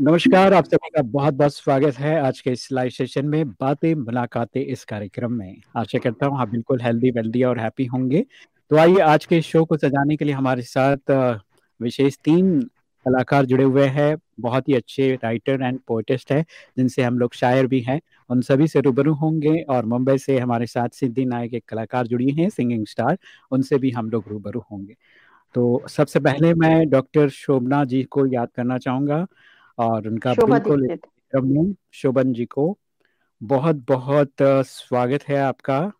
नमस्कार, आप सभी का बहुत बहुत स्वागत है आज के इस लाइव सेशन में बातें, मुलाकातें इस कार्यक्रम में। आशा करता हूँ आप बिल्कुल हेल्दी वेल्दी और हैप्पी होंगे। तो आइए आज के शो को सजाने के लिए हमारे साथ विशेष तीन कलाकार जुड़े हुए हैं। बहुत ही अच्छे राइटर एंड पोइटिस्ट है, जिनसे हम लोग शायर भी हैं। उन सभी से रूबरू होंगे और मुंबई से हमारे साथ सिद्धि नायक एक कलाकार जुड़ी हैं सिंगिंग स्टार उनसे भी हम लोग रूबरू होंगे। तो सबसे पहले मैं डॉक्टर शोभना जी को याद करना चाहूँगा। और उनका बिल्कुल शोभन जी को बहुत बहुत स्वागत है आपका।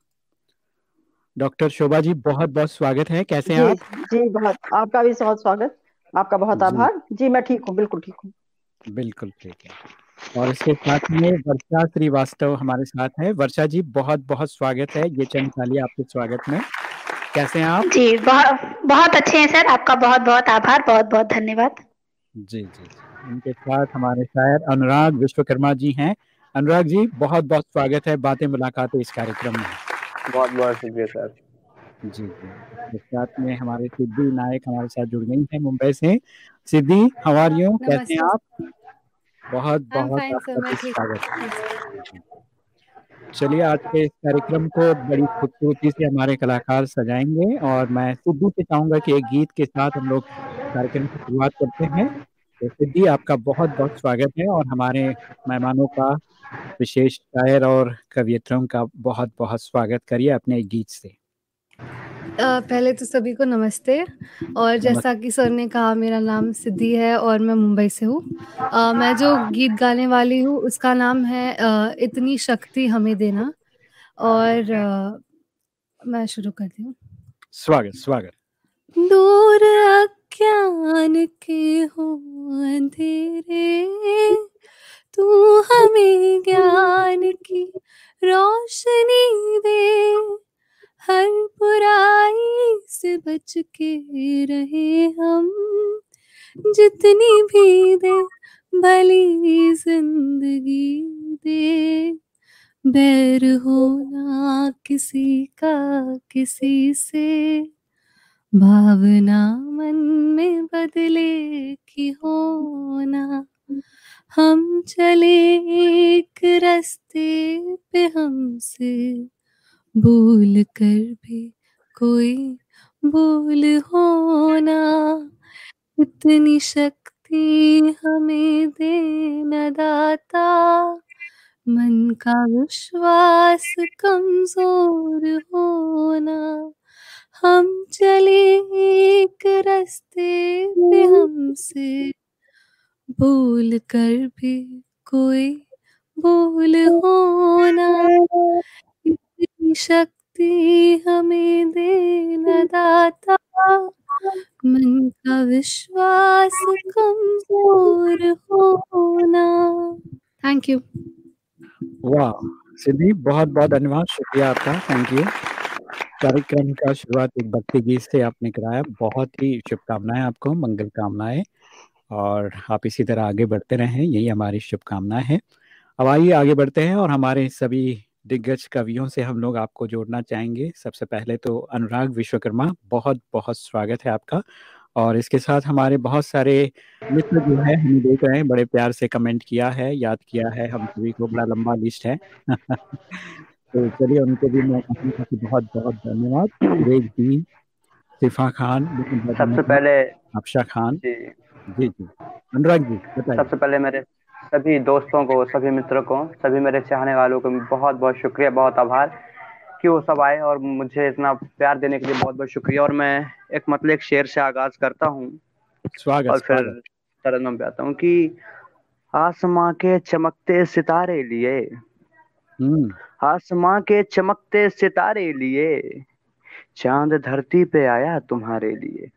डॉक्टर शोभा जी बहुत बहुत स्वागत है। कैसे हैं आप? जी बहुत। आपका भी बहुत स्वागत। आपका बहुत आभार। जी मैं ठीक हूँ बिल्कुल ठीक हूँ। बिल्कुल ठीक है। और इसके साथ में वर्षा श्रीवास्तव हमारे साथ है। वर्षा जी बहुत बहुत स्वागत है। ये चंद साली आपके स्वागत में। कैसे हैं आप? जी बहुत बहुत अच्छे हैं सर। आपका बहुत बहुत आभार। बहुत बहुत धन्यवाद। जी जी इनके साथ हमारे शायर अनुराग विश्वकर्मा जी हैं। अनुराग जी बहुत बहुत स्वागत है। बातें मुलाकात इस कार्यक्रम में। बहुत बहुत शुक्रिया सर। जी जी। साथ में हमारे सिद्धि नायक हमारे साथ जुड़ गई हैं मुंबई से। सिद्धि हमारी कैसे हैं आप? बहुत बहुत स्वागत चलिए आज के इस कार्यक्रम को बड़ी खूबसूरती से हमारे कलाकार सजाएँगे और मैं सिद्धू से चाहूँगा कि एक गीत के साथ हम लोग कार्यक्रम की शुरुआत करते हैं। सिद्धि आपका बहुत बहुत स्वागत है और हमारे मेहमानों का विशेष शायर और कवियत्रों का बहुत बहुत स्वागत करिए अपने गीत से। पहले तो सभी को नमस्ते। और जैसा कि सर ने कहा मेरा नाम सिद्धि है और मैं मुंबई से हूँ। मैं जो गीत गाने वाली हूँ उसका नाम है आ, इतनी शक्ति हमें देना। और आ, मैं शुरू करती हूँ। स्वागत स्वागत। दूर अज्ञान के हो अंधेरे, तू हमें ज्ञान की रोशनी दे। हर बुराई से बच के रहे हम, जितनी भी दे भली ज़िंदगी दे। बैर होना किसी का किसी से भावना मन में बदले की होना। हम चले एक रास्ते पे हमसे, भूल कर भी कोई भूल होना। इतनी शक्ति हमें देना दाता। मन का विश्वास कमज़ोर होना। हम चले एक रास्ते पे हमसे। भूल कर भी कोई भूल होना। शक्ति हमें देना दाता। मन का विश्वास कमज़ोर होना। थैंक यू वाह सिद्धि बहुत बहुत धन्यवाद। शुक्रिया आपका। थैंक यू कार्यक्रम का शुरुआत एक भक्ति गीत से आपने कराया। बहुत ही शुभकामनाएँ आपको, मंगल कामनाएँ। और आप इसी तरह आगे बढ़ते रहें, यही हमारी शुभकामनाएँ हैं। अब आइए आगे बढ़ते हैं और हमारे सभी दिग्गज कवियों से हम लोग आपको जोड़ना चाहेंगे। सबसे पहले तो अनुराग विश्वकर्मा बहुत बहुत स्वागत है आपका। और इसके साथ हमारे बहुत सारे मित्र जो है, हम देख रहे हैं, बड़े प्यार से कमेंट किया है, याद किया है, हम सभी को, बड़ा लंबा लिस्ट है। तो चलिए उनको भी मैं बहुत बहुत धन्यवाद। सुरेश जी सिफा खान सबसे पहले अफशा खान। जी। जी जी। अनुराग जी बताइए। सबसे पहले मेरे सभी दोस्तों को सभी मित्रों को सभी मेरे चाहने वालों को बहुत बहुत शुक्रिया बहुत आभार कि वो सब आए और मुझे इतना प्यार देने के लिए बहुत बहुत शुक्रिया। और मैं एक मतलब एक शेर से आगाज़ करता हूँ। स्वागत और फिर तरन्नम पे आता हूँ कि आसमां के चमकते सितारे लिए हम्म। आसमां के चमकते सितारे लिए चाँद धरती पे आया तुम्हारे लिए।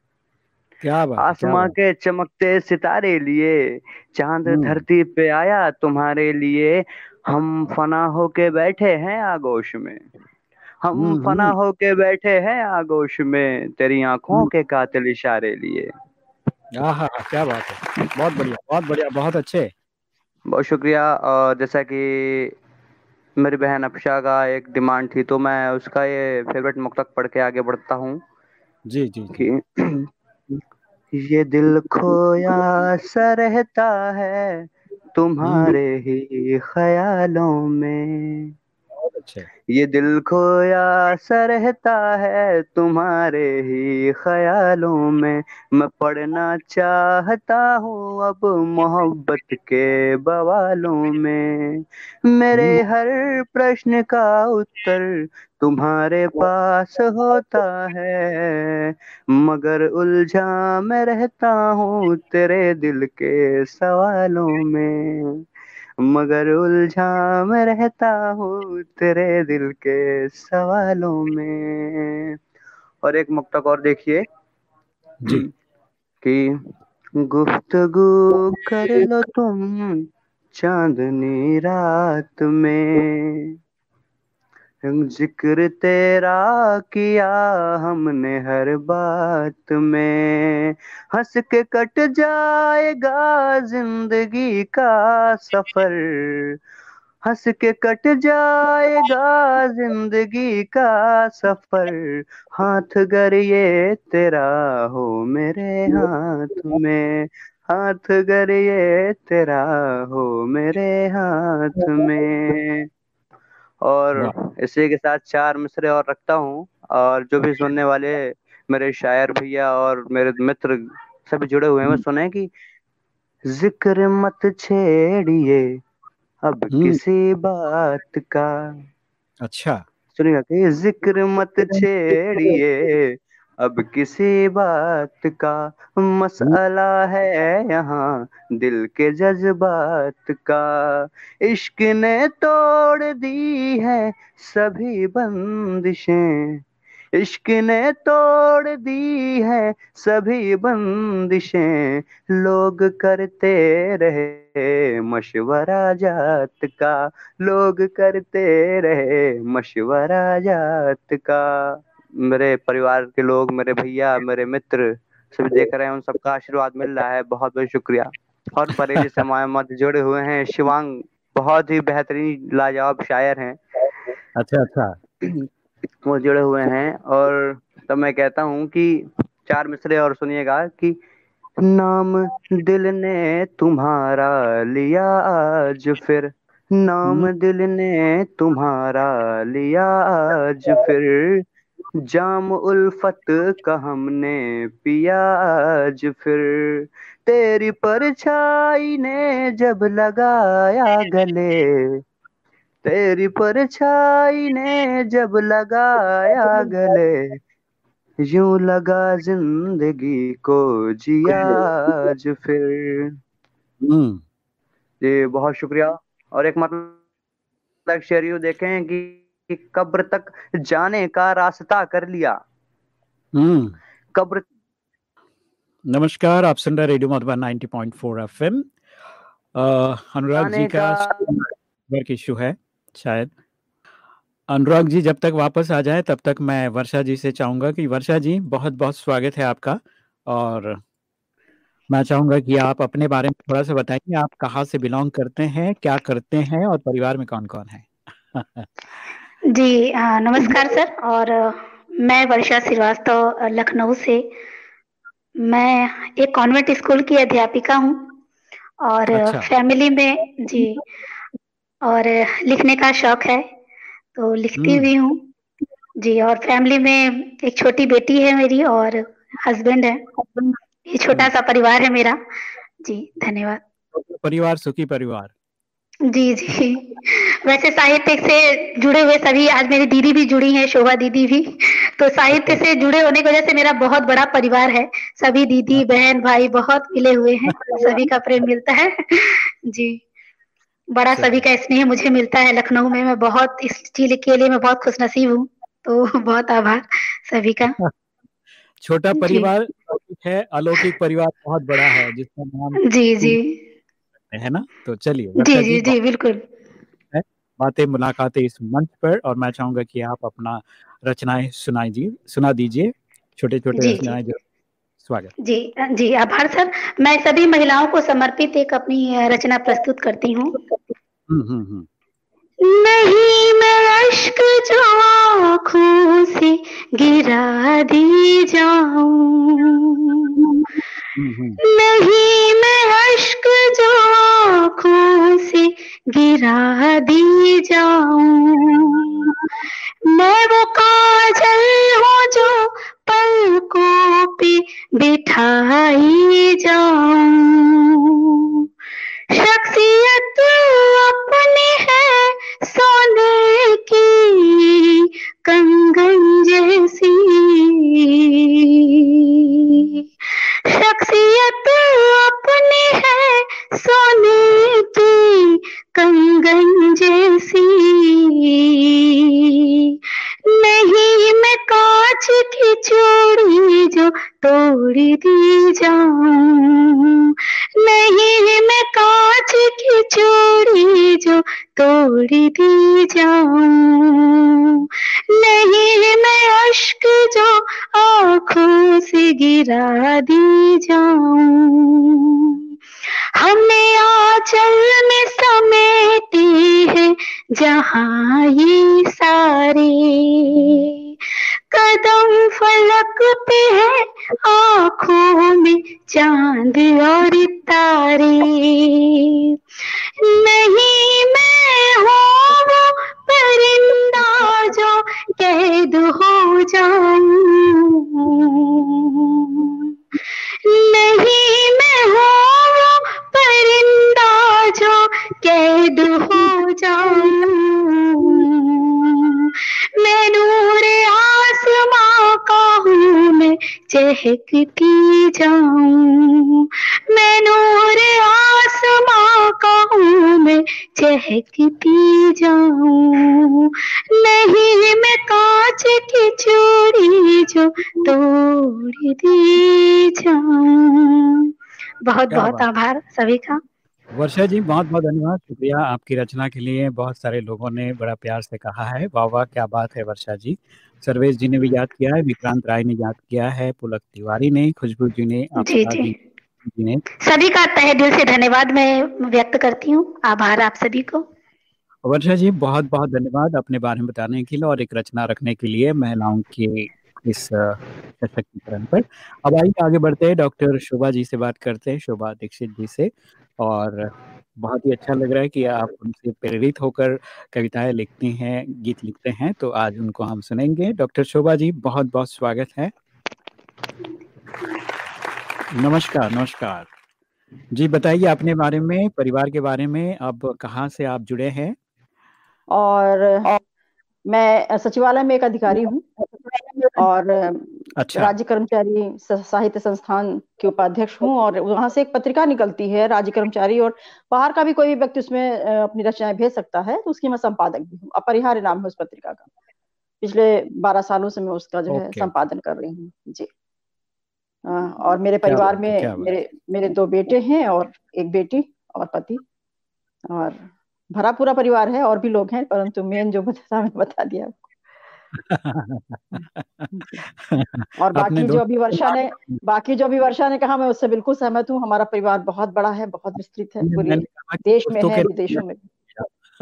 क्या बात आसमां के चमकते सितारे लिए चाँद हम्म। धरती पे आया तुम्हारे लिए। हम फना होके बैठे हैं आगोश में। हम हम्म, फना हम्म। होके बैठे हैं आगोश में तेरी आँखों के कातिल इशारे लिए। क्या बात है। बहुत बढ़िया बहुत बढ़िया बहुत अच्छे। बहुत शुक्रिया और जैसा कि मेरी बहन अफशा का एक डिमांड थी तो मैं उसका ये फेवरेट मुक्तक पढ़ के आगे बढ़ता हूँ। जी जी कि ये दिल खोया सा रहता है तुम्हारे ही ख्यालों में। ये दिल खोया सा रहता है तुम्हारे ही ख्यालों में। मैं पढ़ना चाहता हूँ अब मोहब्बत के बवालों में। मेरे हर प्रश्न का उत्तर तुम्हारे पास होता है। मगर उलझा मैं रहता हूँ तेरे दिल के सवालों में। मगर उलझा मैं रहता हूँ तेरे दिल के सवालों में। और एक मुक्तक और देखिए। जी। कि गुफ्तगु कर लो तुम चांदनी रात में। ज़िक्र तेरा किया हमने हर बात में। हंस के कट जाएगा ज़िंदगी का सफ़र। हंस के कट जाएगा ज़िंदगी का सफ़र। हाथ गर ये तेरा हो मेरे हाथ में। हाथ गर ये तेरा हो मेरे हाथ में। और इसी के साथ चार मिसरे और रखता हूँ और जो भी सुनने वाले मेरे शायर भैया और मेरे मित्र सभी जुड़े हुए हैं सुने कि ज़िक्र मत छेड़िए अब किसी बात का। अच्छा। सुनिएगा कि ज़िक्र मत छेड़िए अब किसी बात का मसला है यहाँ, दिल के जज्बात का। इश्क ने तोड़ दी है सभी बंदिशें। इश्क ने तोड़ दी है सभी बंदिशें। लोग करते रहे मशवरा जात का। लोग करते रहे मशवरा जात का। मेरे परिवार के लोग मेरे भैया मेरे मित्र सभी देख रहे हैं उन सबका आशीर्वाद मिल रहा है। बहुत बहुत शुक्रिया। और परेश समय मध्य जुड़े हुए हैं। शिवांग बहुत ही बेहतरीन लाजवाब शायर हैं। अच्छा अच्छा। वो जुड़े हुए हैं और तब मैं कहता हूँ कि चार मिसरे और सुनिएगा कि नाम दिल ने तुम्हारा लिया आज फिर। नाम दिल ने तुम्हारा लिया आज फिर। जाम उल्फत का हमने पिया आज फिर। तेरी परछाई ने जब लगाया गले तेरी परछाई ने जब लगाया गले यूँ लगा ज़िंदगी को जिया आज फिर। जी बहुत शुक्रिया। और एक मतलब शेर देखें कि कि कब्र तक जाने का रास्ता कर लिया। हम्म। कब्र नमस्कार आप सुन रहे रेडियो मधुबन 90.4 एफएम। अनुराग जी का वर्क इशू है शायद। अनुराग जी जब तक वापस आ जाए तब तक मैं वर्षा जी से चाहूँगा कि वर्षा जी बहुत बहुत स्वागत है आपका। और मैं चाहूँगा कि आप अपने बारे में थोड़ा सा बताइए आप कहाँ से बिलोंग करते हैं क्या करते हैं और परिवार में कौन कौन है? जी नमस्कार सर और मैं वर्षा श्रीवास्तव लखनऊ से। मैं एक कॉन्वेंट स्कूल की अध्यापिका हूँ और अच्छा। फैमिली में जी और लिखने का शौक है तो लिखती हुई हूँ। जी और फैमिली में एक छोटी बेटी है मेरी और हस्बैंड है। ये छोटा सा परिवार है मेरा। जी धन्यवाद। परिवार सुखी परिवार। जी जी। वैसे साहित्य से जुड़े हुए सभी आज मेरी दीदी भी जुड़ी है शोभा दीदी भी। तो साहित्य से जुड़े होने की वजह से मेरा बहुत बड़ा परिवार है। सभी दीदी हाँ। बहन भाई बहुत मिले हुए हैं। सभी का प्रेम मिलता है। जी। बड़ा सभी का स्नेह मुझे मिलता है लखनऊ में। मैं बहुत इस चीज़ के लिए मैं बहुत खुश नसीब हूँ। तो बहुत आभार सभी का। छोटा परिवार है अलौकिक परिवार बहुत बड़ा है जिसका नाम जी जी। है ना? तो चलिए जी जी जी बिल्कुल। बातें मुलाकातें इस मंच पर और मैं चाहूँगा कि आप अपना रचनाएँ सुनाइए सुना दीजिए छोटे छोटे रचनाएँ जो स्वागत। जी जी आभार सर। मैं सभी महिलाओं को समर्पित एक अपनी रचना प्रस्तुत करती हूँ। हम्म, हम्म, हम्म। नहीं मैं अश्क जो आँखों से गिरा दी जाऊँ। नहीं मैं अश्क जो आँखों से गिरा दी जाऊँ। चहकती जाऊँ। नहीं मैं कांच की चूड़ी जो तोड़ दी जाऊँ। बहुत बहुत आभार सभी का। वर्षा जी बहुत बहुत धन्यवाद। शुक्रिया आपकी रचना के लिए। बहुत सारे लोगों ने बड़ा प्यार से कहा है। वाह वाह क्या बात है वर्षा जी। सर्वेश जी ने भी याद किया है विक्रांत राय ने याद किया है पुलक तिवारी ने खुशबू जी ने ने सभी का तहे दिल से धन्यवाद मैं व्यक्त करती हूँ। आभार आप सभी को। वर्षा जी बहुत बहुत धन्यवाद अपने बारे में बताने के लिए और एक रचना रखने के लिए महिलाओं के इस सशक्तिकरण पर। अब आइए आगे बढ़ते हैं। डॉक्टर शोभा जी से बात करते हैं, शोभा दीक्षित जी से। और बहुत ही अच्छा लग रहा है कि आप उनसे प्रेरित होकर कविताएँ लिखती हैं, गीत लिखते हैं तो आज उनको हम सुनेंगे। डॉक्टर शोभा जी बहुत बहुत स्वागत है। नमस्कार नमस्कार। जी बताइए अपने बारे में परिवार के बारे में अब कहाँ से आप जुड़े हैं? और मैं सचिवालय में एक अधिकारी हूँ और अच्छा। राज्य कर्मचारी साहित्य संस्थान के उपाध्यक्ष हूँ और वहाँ से एक पत्रिका निकलती है राज्य कर्मचारी और बाहर का भी कोई भी व्यक्ति उसमें अपनी रचनाएँ भेज सकता है तो उसकी मैं संपादक भी हूँ। अपरिहार्य नाम है उस पत्रिका का। पिछले बारह सालों से मैं उसका जो है संपादन कर रही हूँ। जी। और मेरे परिवार में मेरे मेरे दो बेटे हैं और एक बेटी और पति और भरा पूरा परिवार है और भी लोग हैं परंतु मेन जो बता मैंने बता दिया और बाकी जो अभी वर्षा ने बाकी जो अभी वर्षा ने कहा मैं उससे बिल्कुल सहमत हूँ हमारा परिवार बहुत बड़ा है बहुत विस्तृत है पूरे देश में है विदेशों में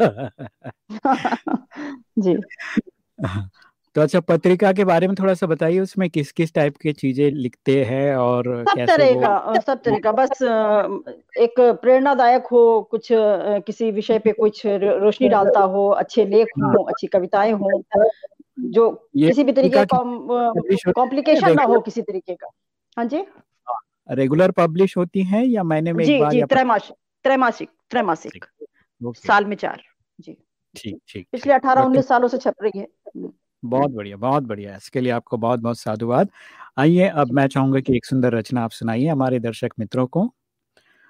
जी। तो अच्छा पत्रिका के बारे में थोड़ा सा बताइए उसमें किस किस टाइप की चीज़ें लिखते हैं और सब कैसे तरह का सब तरह का बस एक प्रेरणादायक हो कुछ किसी विषय पे कुछ रोशनी डालता हो अच्छे लेख हो। अच्छी कविताएँ हों जो किसी भी तरीके का है कॉम्प्लिकेशन ना हो किसी तरीके का। हाँ जी? रेगुलर पब्लिश होती हैं या महीने में एक बार जी त्रैमासिक त्रैमासिक। त्रैमासिक साल में चार जी। ठीक ठीक पिछले अठारह उन्नीस सालों से छप रही है। बहुत बढ़िया बहुत बढ़िया। इसके लिए आपको बहुत बहुत साधुवाद। आइए अब मैं चाहूँगा कि एक सुंदर रचना आप सुनाइए हमारे दर्शक मित्रों को।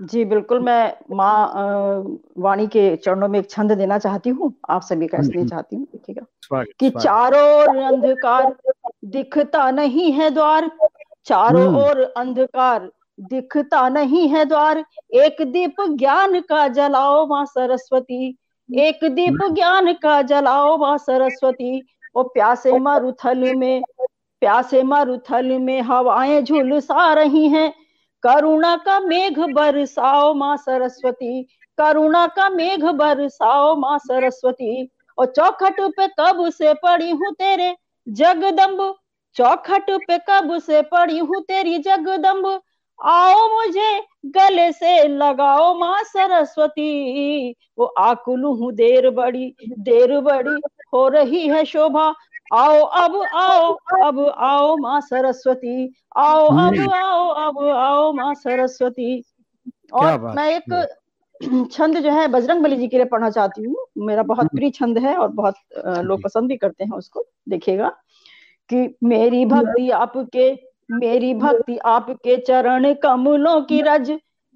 जी बिल्कुल मैं माँ वाणी के चरणों में एक छंद देना चाहती हूँ। आप सभी का इसलिए हम्म। चाहती हूँ देखिएगा। कि चारों ओर अंधकार दिखता नहीं है द्वार चारों हम्म। ओर अंधकार दिखता नहीं है द्वार। एक दीप ज्ञान का जलाओ माँ सरस्वती एक दीप ज्ञान का जलाओ माँ सरस्वती ओ प्यासे मरुथल में प्यासे मरुथल में हवाएँ झुलसा रही हैं करुणा का मेघ बरसाओ माँ सरस्वती करुणा का मेघ बरसाओ माँ सरस्वती और चौखट पे कब से पड़ी हूँ तेरे जगदम्ब चौखट पे कब से पड़ी हूँ तेरी जगदम्ब आओ मुझे गले से लगाओ माँ सरस्वती वो आकुल हूँ देर बड़ी देर बड़ी हो रही है शोभा। आओ अब आओ अब आओ माँ सरस्वती। आओ अब आओ अब आओ माँ सरस्वती। और मैं एक छंद जो है बजरंग बली जी के लिए पढ़ना चाहती हूँ। मेरा बहुत प्रिय छंद है और बहुत लोग पसंद भी करते हैं उसको। देखिएगा कि मेरी भक्ति आपके मेरी भक्ति आपके चरण कमलों की रज।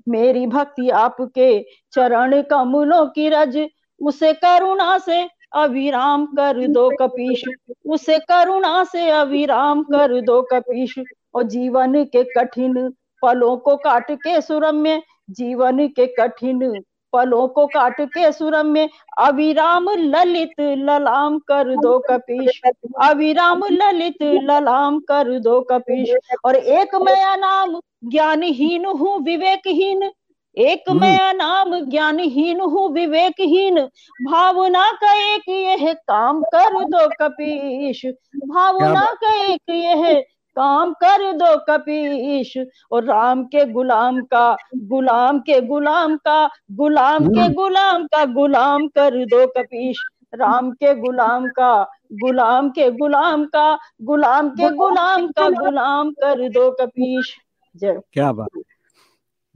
मेरी भक्ति आपके चरण कमलों की रज। उसे करुणा से अविराम कर दो कपीश। उसे करुणा से अविराम कर दो कपीश। और जीवन के कठिन पलों को काट के सुरम्य, जीवन के कठिन पलों को काट के सुरम में अविराम ललित ललाम कर दो कपीश। अविराम ललित ललाम कर दो कपीश। और एक मैं नाम ज्ञानहीन हूँ, विवेकहीन एक हम्म। मैं नाम ज्ञानहीन हूँ विवेकहीन। भावना का एक यह काम कर दो कपीश। भावना का एक यह काम कर दो कपीश। और राम के गुलाम का गुलाम के गुलाम का गुलाम के हम्म। गुलाम का गुलाम कर दो कपीश। राम के गुलाम का गुलाम के गुलाम का गुलाम के गुलाम का गुलाम कर दो कपीश। जय। क्या बात?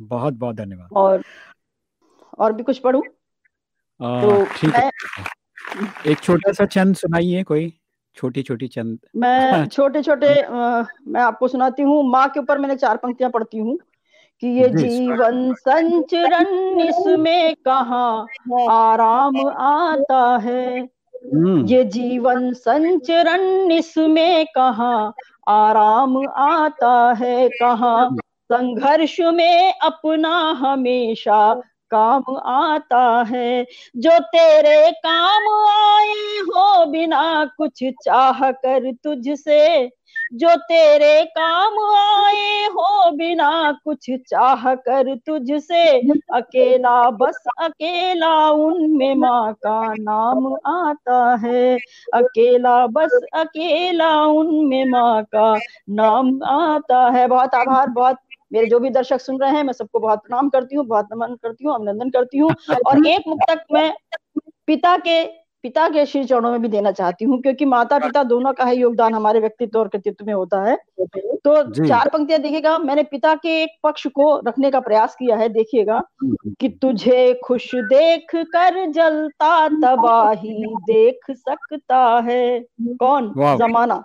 बहुत बहुत धन्यवाद। और और भी कुछ पढ़ू? तो ठीक है। एक छोटा सा चंद सुनाइए कोई छोटी छोटी चंद। मैं छोटे छोटे मैं आपको सुनाती हूँ। माँ के ऊपर मैंने चार पंक्तियाँ पढ़ती हूँ। कि ये जीवन संचरण इसमें कहा आराम आता है? हम्म। ये जीवन संचरण इसमें कहा आराम आता है? कहा। संघर्ष में अपना हमेशा काम आता है। जो तेरे काम आए हो बिना कुछ चाह कर तुझसे, जो तेरे काम आए हो बिना कुछ चाह कर तुझसे, अकेला बस, अकेला उनमें माँ का नाम आता है। अकेला बस, अकेला उनमें माँ का नाम आता है। बहुत आभार, बहुत मेरे जो भी दर्शक सुन रहे हैं मैं सबको बहुत प्रणाम करती हूँ बहुत नमन करती हूँ अभिनंदन करती हूँ। और एक मुक्तक मैं पिता के पिता के श्री चरणों में भी देना चाहती हूँ क्योंकि माता पिता दोनों का ही योगदान हमारे व्यक्तित्व और कृतित्व में होता है। तो चार पंक्तियाँ देखिएगा मैंने पिता के एक पक्ष को रखने का प्रयास किया है देखिएगा। कि तुझे खुश देख कर जलता तबाही देख सकता है। कौन? जमाना। हम्म।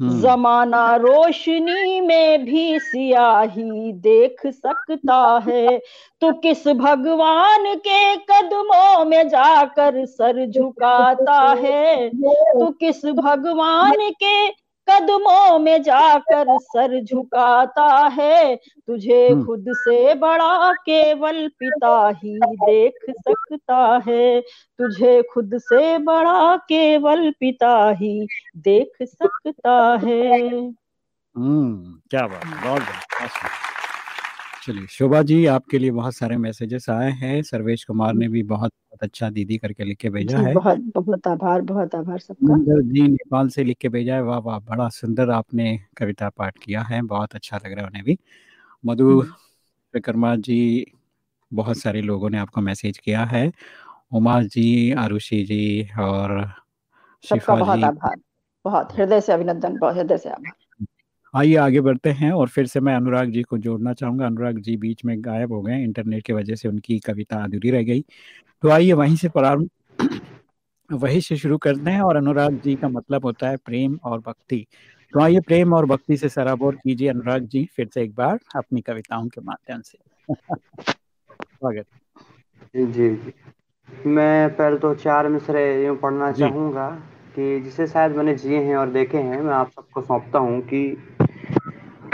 जमाना रोशनी में भी सियाही देख सकता है। तो किस भगवान के कदमों में जाकर सर झुकाता है? तो किस भगवान के कदमों में जाकर सर झुकाता है। तुझे हम्म। खुद से बड़ा केवल पिता ही देख सकता है। तुझे खुद से बड़ा केवल पिता ही देख सकता है। हम्म क्या बात बहुत चलिए शोभा जी आपके लिए बहुत सारे मैसेजेस आए हैं। सर्वेश कुमार ने भी बहुत अच्छा दीदी करके लिख के भेजा है। बहुत बहुत आभार बहुत आभार सबका। जी नेपाल से लिख के भेजा है। वाह वाह बड़ा सुंदर आपने कविता पाठ किया है बहुत अच्छा लग रहा है उन्हें भी। मधु। विक्रमा जी बहुत सारे लोगों ने आपको मैसेज किया है। उमा जी आरुषि जी और शिफा जी। बहुत आभार बहुत हृदय से अभिनंदन बहुत हृदय से आभार। आइए आगे बढ़ते हैं और फिर से मैं अनुराग जी को जोड़ना चाहूँगा। अनुराग जी बीच में गायब हो गए इंटरनेट की वजह से उनकी कविता अधूरी रह गई। तो आइए वहीं से प्रारंभ वहीं से शुरू करते हैं और अनुराग जी का मतलब होता है प्रेम और भक्ति। तो आइए प्रेम और भक्ति से सराबोर कीजिए अनुराग जी फिर से एक बार अपनी कविताओं के माध्यम से। स्वागत। जी जी। मैं पहले तो चार मिसरे यूँ पढ़ना चाहूँगा। कि जिसे शायद मैंने जिए हैं और देखे हैं, मैं आप सबको सौंपता हूँ कि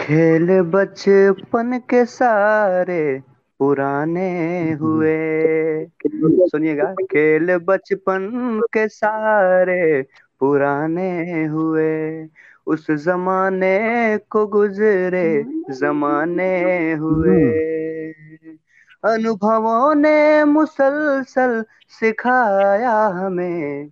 खेल बचपन के सारे पुराने हुए। सुनिएगा, खेल बचपन के सारे पुराने हुए। उस जमाने को गुजरे, जमाने हुए। अनुभवों ने मुसलसल सिखाया हमें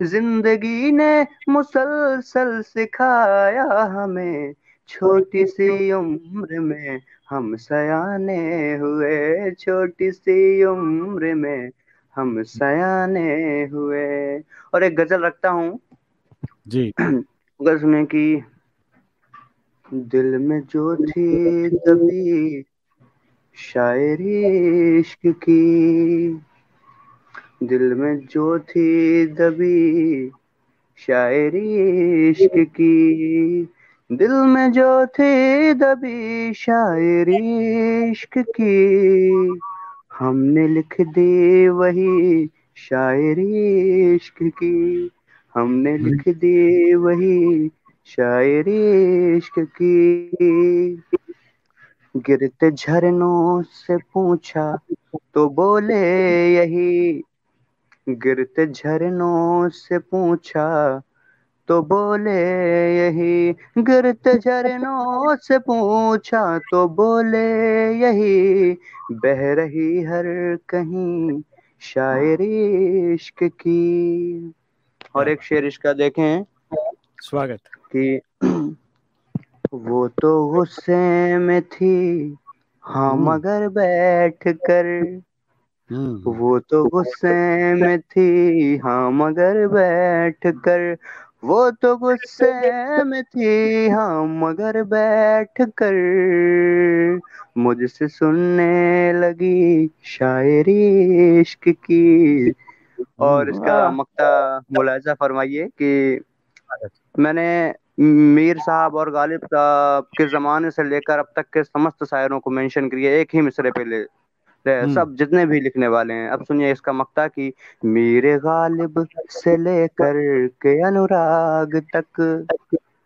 ज़िंदगी ने मुसलसल सिखाया हमें छोटी सी उम्र में हम सयाने हुए छोटी सी उम्र में हम सयाने हुए। और एक गज़ल रखता हूँ। जी। गज़ल सुने की दिल में जो थी दबी शायरी इश्क की। दिल में जो थी दबी शायरी इश्क की। दिल में जो थी दबी शायरी इश्क की। हमने लिख दी वही शायरी इश्क की। हमने लिख दी वही शायरी इश्क की। गिरते झरनों से पूछा तो बोले यही गिरते झरनों से पूछा तो बोले यही। गिरते झरनों से पूछा तो बोले यही। बह रही हर कहीं शायरी इश्क की। और एक शेर इसका देखें स्वागत। कि वो तो गुस्से में थी हाँ हम्म। मगर बैठ कर वो तो गुस्से में थी हाँ मगर बैठ कर वो तो गुस्से में थी हाँ मगर बैठ कर मुझसे सुनने लगी शायरी इश्क की और इसका वाह। मक्ता मुलायजा फरमाइए कि मैंने मीर साहब और गालिब साहब के जमाने से लेकर अब तक के समस्त शायरों को मेंशन किया एक ही मिसरे पे ले हम्म। सब जितने भी लिखने वाले हैं। अब सुनिए इसका मक्ता कि मीर गालिब से लेकर के अनुराग तक।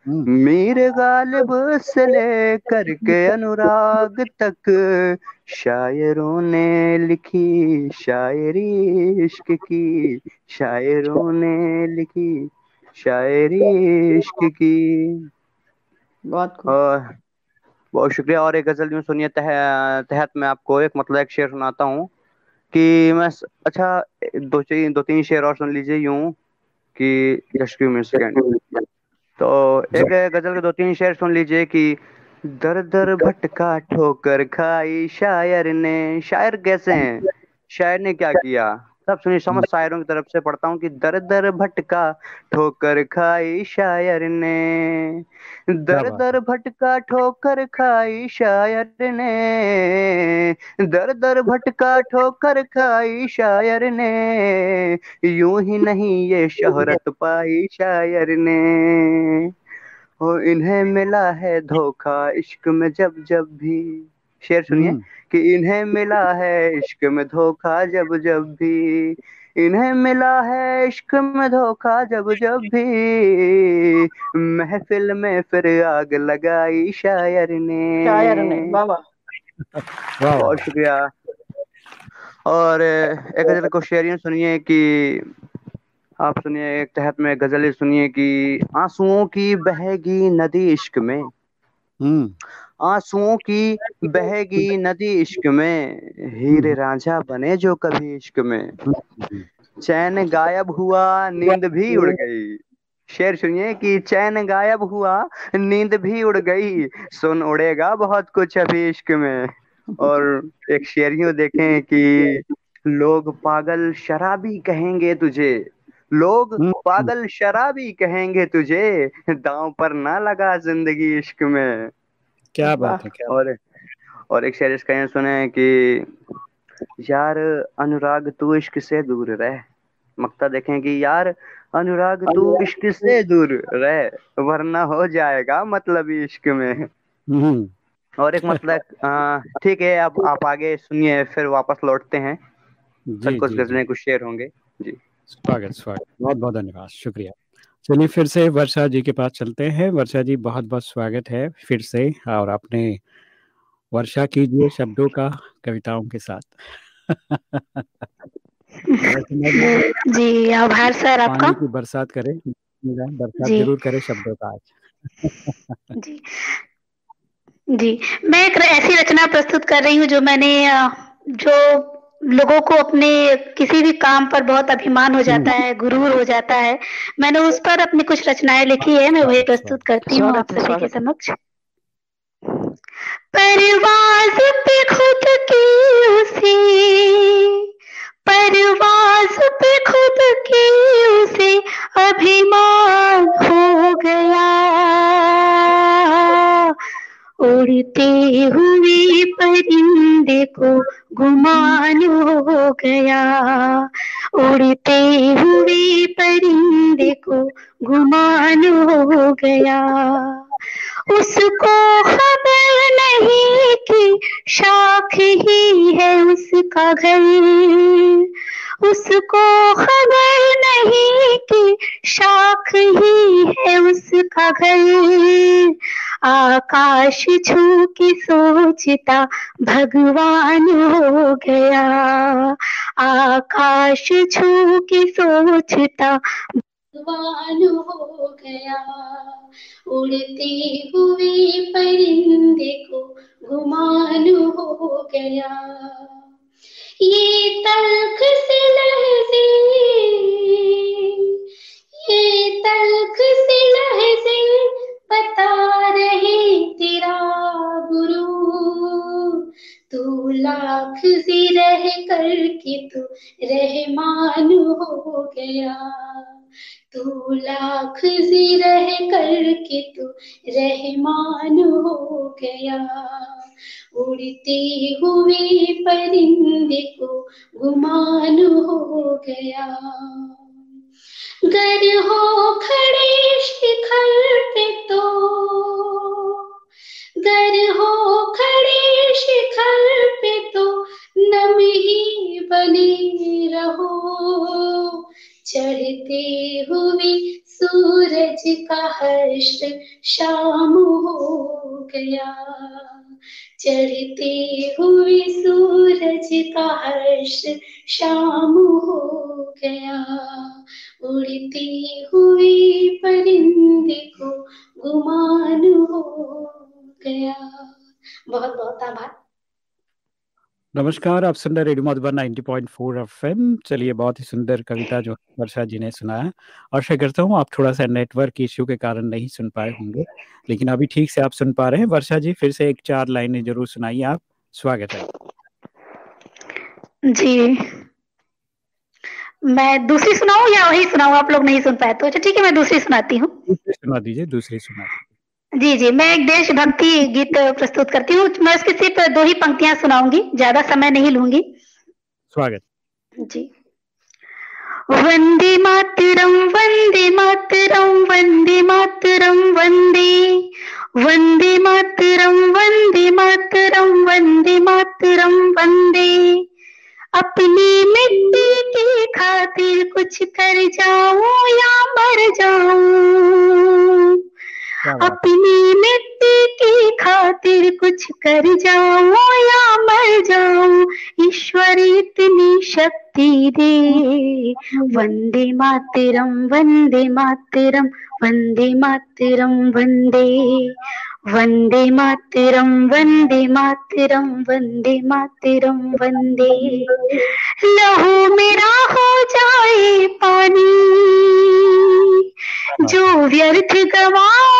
हम्म। मीर गालिब से लेकर के अनुराग तक शायरों ने लिखी शायरी इश्क की। शायरों ने लिखी शायरी इश्क की। बहुत और बहुत शुक्रिया। और एक गज़ल यूँ सुनिए तह, तहत मैं आपको एक मतलब एक शेर सुनाता हूँ कि मैं अच्छा दो तीन दो तीन शेर और सुन लीजिए यूँ कि जस्ट सेकंड तो एक गज़ल के दो तीन शेर सुन लीजिए कि दर दर भटका ठोकर खाई शायर ने। शायर कैसे हैं? शायर ने क्या किया? सब सुनिए समझ शायरों की तरफ़ से पढ़ता हूँ कि दर दर भटका ठोकर खाई शायर ने। दर दर भटका ठोकर खाई शायर ने। दर दर भटका ठोकर खाई शायर ने। यूँ ही नहीं ये शोहरत पाई शायर ने। ओ इन्हें मिला है धोखा इश्क में जब जब भी। शेर सुनिए हम्म, कि इन्हें मिला है इश्क में धोखा जब जब भी। इन्हें मिला है इश्क में धोखा जब जब भी। महफिल में फिर आग लगाई शायर ने। शायर ने वाह वाह। वाह बहुत शुक्रिया। और एक गज़ल को शेरियाँ सुनिए कि आप सुनिए एक तहत में गज़ल सुनिए कि आंसुओं की बहेगी नदी इश्क में। हम्म। आंसुओं की बहेगी नदी इश्क में हीरे रांझा बने जो कभी इश्क में। हम्म, चैन गायब हुआ नींद भी उड़ गई। शेर सुनिए कि चैन गायब हुआ नींद भी उड़ गई। सुन उड़ेगा बहुत कुछ अभी इश्क में। और एक शेर यूँ देखें कि लोग पागल शराबी कहेंगे तुझे। लोग हम्म। पागल शराबी कहेंगे तुझे। दांव पर ना लगा ज़िंदगी इश्क में। क्या बात है क्या और और एक शेर इसका ये सुने कि यार अनुराग तू इश्क से दूर रह। मक्ता देखें कि यार अनुराग तू इश्क से दूर रह वरना हो जाएगा मतलब इश्क में। हम्म, और एक मतलब ठीक है अब आप आगे सुनिए फिर वापस लौटते हैं। जी कुछ गजलें कुछ शेर होंगे। जी। स्वागत स्वागत। बहुत बहुत धन्यवाद शुक्रिया। चलिए फिर से वर्षा जी के पास चलते हैं। वर्षा जी बहुत बहुत स्वागत है फिर से और अपने वर्षा कीजिए शब्दों का कविताओं के साथ। जी आभार सर आपका। की बरसात करे बरसात ज़रूर करे शब्दों का आज। जी। जी मैं एक ऐसी रचना प्रस्तुत कर रही हूँ जो मैंने जो लोगों को अपने किसी भी काम पर बहुत अभिमान हो जाता है गुरूर हो जाता है। मैंने उस पर अपनी कुछ रचनाएँ लिखी है मैं वही प्रस्तुत करती हूँ आप सभी के समक्ष। परवाज पे खुद की उसे परवाज पे खुद की उसे अभिमान हो गया। उड़ते हुए परिंदे को गुमान हो गया। उड़ते हुए परिंदे को गुमान हो गया। उसको खबर नहीं कि शाख ही है उसका घर। उसको खबर नहीं कि शाख ही है उसका घर। आकाश छू के सोचता, भगवान हो गया। आकाश छू के सोचता, भगवान हो गया। उड़ते हुए परिंदे को गुमान हो गया। ये तलख से लहजे, ये तलख से लहजे बता रहे तेरा गुरु। तू लाख से रह कर के तू रहमान हो गया। तू लाख से रह कर के तू रहमान हो गया। उड़ते हुए परिंदे को गुमान हो गया। गर हो खड़े शिखर पे तो गर हो खड़े शिखर पे तो नम ही बने रहो। चढ़ते हुए सूरज का हर्ष शाम हो गया। चढ़ते हुई सूरज का हर्ष शाम हो गया। उड़ती हुई परिंदे को गुमान हो गया। बहुत बहुत आभार। नमस्कार आप सुन रहे रेडियो मधुबन 90.4 एफएम। चलिए बहुत ही सुंदर कविता जो वर्षा जी ने सुनाया आशा करता हूँ आप थोड़ा सा नेटवर्क इश्यू के कारण नहीं सुन पाए होंगे लेकिन अभी ठीक से आप सुन पा रहे हैं। वर्षा जी फिर से एक चार लाइनें ज़रूर सुनाइए आप। स्वागत है। जी। मैं दूसरी सुनाऊं या वही सुनाऊं? आप लोग नहीं सुन पाए तो। अच्छा ठीक है मैं दूसरी सुनाती हूँ। दूसरी सुना दीजिए दूसरी सुना जी जी। मैं एक देशभक्ति गीत प्रस्तुत करती हूँ। मैं उसकी सिर्फ़ दो ही पंक्तियाँ सुनाऊँगी। ज़्यादा समय नहीं लूँगी। स्वागत। जी। वंदे मातरम वंदे मातरम वंदे मातरम वंदे। वंदे मातरम वंदे मातरम वंदे मातरम वंदे। अपनी मिट्टी की खातिर कुछ कर जाऊँ या मर जाऊँ? अपनी मिट्टी की खातिर कुछ कर जाऊँ या मर जाऊँ? ईश्वर इतनी शक्ति दे। वंदे मातरम वंदे मातरम वंदे मातरम वंदे। वंदे मातरम वंदे मातरम वंदे मातरम वंदे। लहू मेरा हो जाए पानी। जो व्यर्थ गवाओ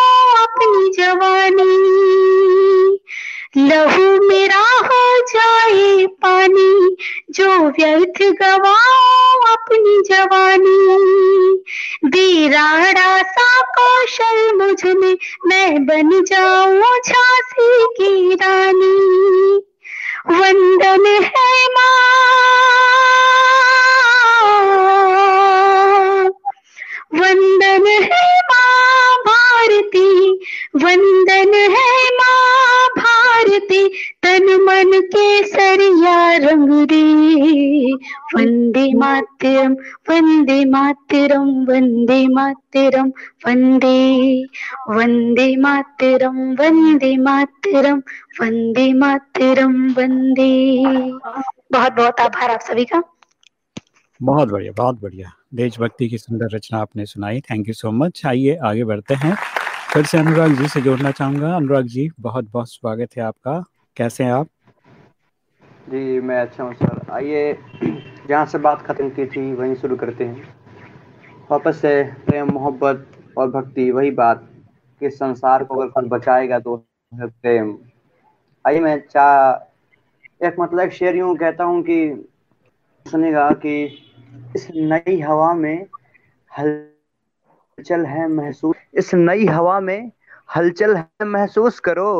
लहू मेरा हो जाए पानी, जो व्यर्थ गवाओ अपनी जवानी। दीराड़ा सा कौशल मुझमें मैं बन जाऊँ झांसी की रानी। वंदन है माँ, वंदन है माँ भारती, वंदन है भारती तन मन के सरिया रंग रे। वंदे मातरम वंदे मातरम वंदे मातरम, वंदे वंदे मातरम वंदे मातरम वंदे मातरम, वंदे। बहुत बहुत आभार आप सभी का। बहुत बढ़िया बहुत बढ़िया। देशभक्ति की सुंदर रचना आपने सुनाई। थैंक यू सो मच आइए, आगे बढ़ते हैं। फिर से अनुराग जी से जोड़ना चाहूँगा। अनुराग जी, बहुत बहुत स्वागत है आपका। कैसे हैं आप? जी, मैं अच्छा हूँ सर। आइए, जहाँ से बात खत्म की थी, वहीं शुरू करते हैं। वापस से प्रेम, मोहब्बत और भक्ति, वही बात कि संसार को अगर कोई बचाएगा तो प्रेम। आइए, मैं चा, एक मतलब एक शेर यूँ कहता हूँ कि, सुनेगा कि इस नई हवा में हलचल है महसूस। इस नई हवा में हलचल है महसूस करो।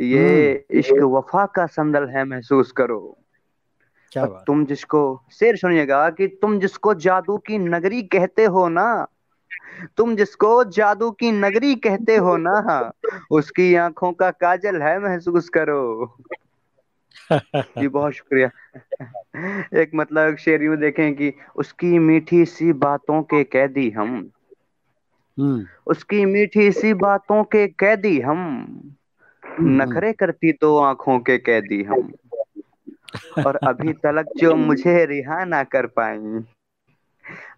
ये इश्क वफा का संदल है महसूस करो। क्या बात तुम जिसको शेर सुनिएगा कि तुम जिसको जादू की नगरी कहते हो ना तुम जिसको जादू की नगरी कहते हो ना उसकी आँखों का काजल है महसूस करो। जी बहुत शुक्रिया। एक मतलब शेर यूँ देखें कि उसकी मीठी सी बातों के कैदी हम। हम्म उसकी मीठी सी बातों के कैदी हम। हम्म, नखरे करती तो आँखों के कैदी हम। और अभी तलक जो मुझे रिहा ना कर पाई।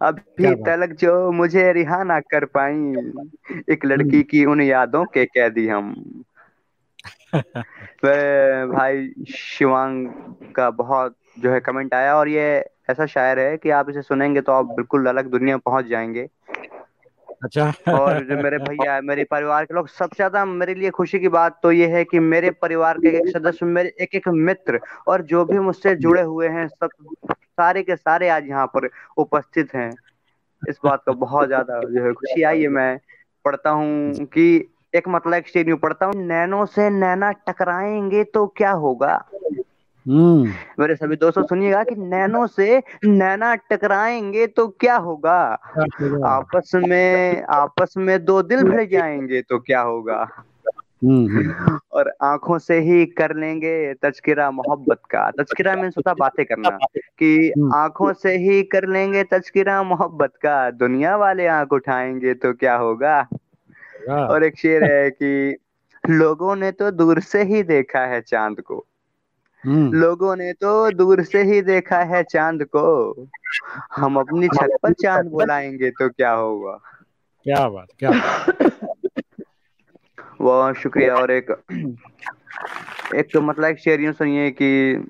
अभी तलक जो मुझे रिहा ना कर पाई। एक लड़की की उन यादों के कैदी हम। भाई शिवांग का बहुत जो है कमेंट आया। और ये ऐसा शायर है कि आप इसे सुनेंगे तो आप बिल्कुल अलग दुनिया पहुँच जाएँगे। अच्छा। और जो मेरे भैया है मेरे परिवार के लोग, सबसे ज़्यादा मेरे लिए खुशी की बात तो ये है कि मेरे परिवार के एक सदस्य, मेरे एक एक मित्र और जो भी मुझसे जुड़े हुए हैं, सब सारे के सारे आज यहाँ पर उपस्थित हैं। इस बात का बहुत ज़्यादा जो है खुशी आई है मैं पढ़ता हूँ कि एक मतलब एक पढ़ता हूँ, नैनो से नैना टकराएँगे तो क्या होगा? मेरे सभी दोस्तों सुनिएगा कि नैनो से नैना टकराएँगे तो क्या होगा? आपस में आपस में दो दिल भिड़ जाएँगे तो क्या होगा? हम्म हम्म, और आँखों से ही कर लेंगे तस्किरा मोहब्बत का। तस्करा में सोचा बातें करना कि हम्म। आँखों से ही कर लेंगे तस्करा मोहब्बत का। दुनिया वाले आँख उठाएँगे तो क्या होगा? और एक शेर है कि लोगों ने तो दूर से ही देखा है चाँद को। हम्म लोगों ने तो दूर से ही देखा है चाँद को। हम अपनी छत पर चाँद बुलाएँगे तो क्या होगा? क्या बात क्या बात। बहुत शुक्रिया। और एक एक तो मतलब एक शेर यूँ सुनिए कि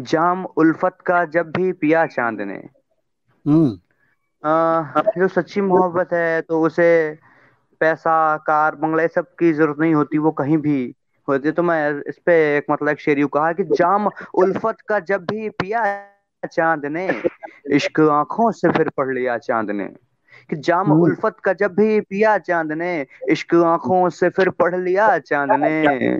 जाम उल्फत का जब भी पिया चाँद ने। हम्म। आ, जो सच्ची मोहब्बत है तो उसे पैसा कार बंगला सब की ज़रूरत नहीं होती वो कहीं भी होती तो मैं इस पे एक मतलब एक शेर यूँ कहा कि जाम उल्फत का जब भी पिया चाँद ने इश्क आँखों से फिर पढ़ लिया चाँद ने कि जाम हम्म। उल्फत का जब भी पिया चाँद ने इश्क आँखों से फिर पढ़ लिया चाँद ने